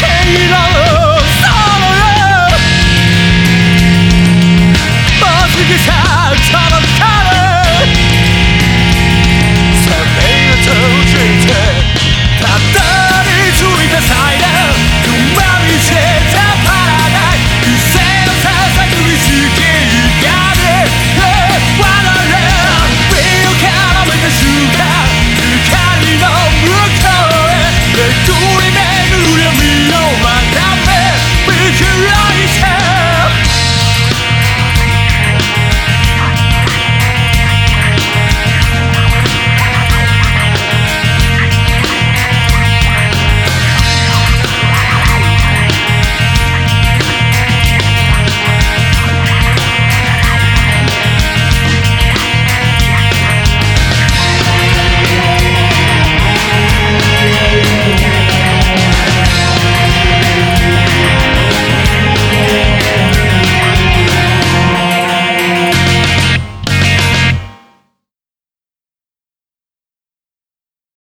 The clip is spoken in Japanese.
Can you love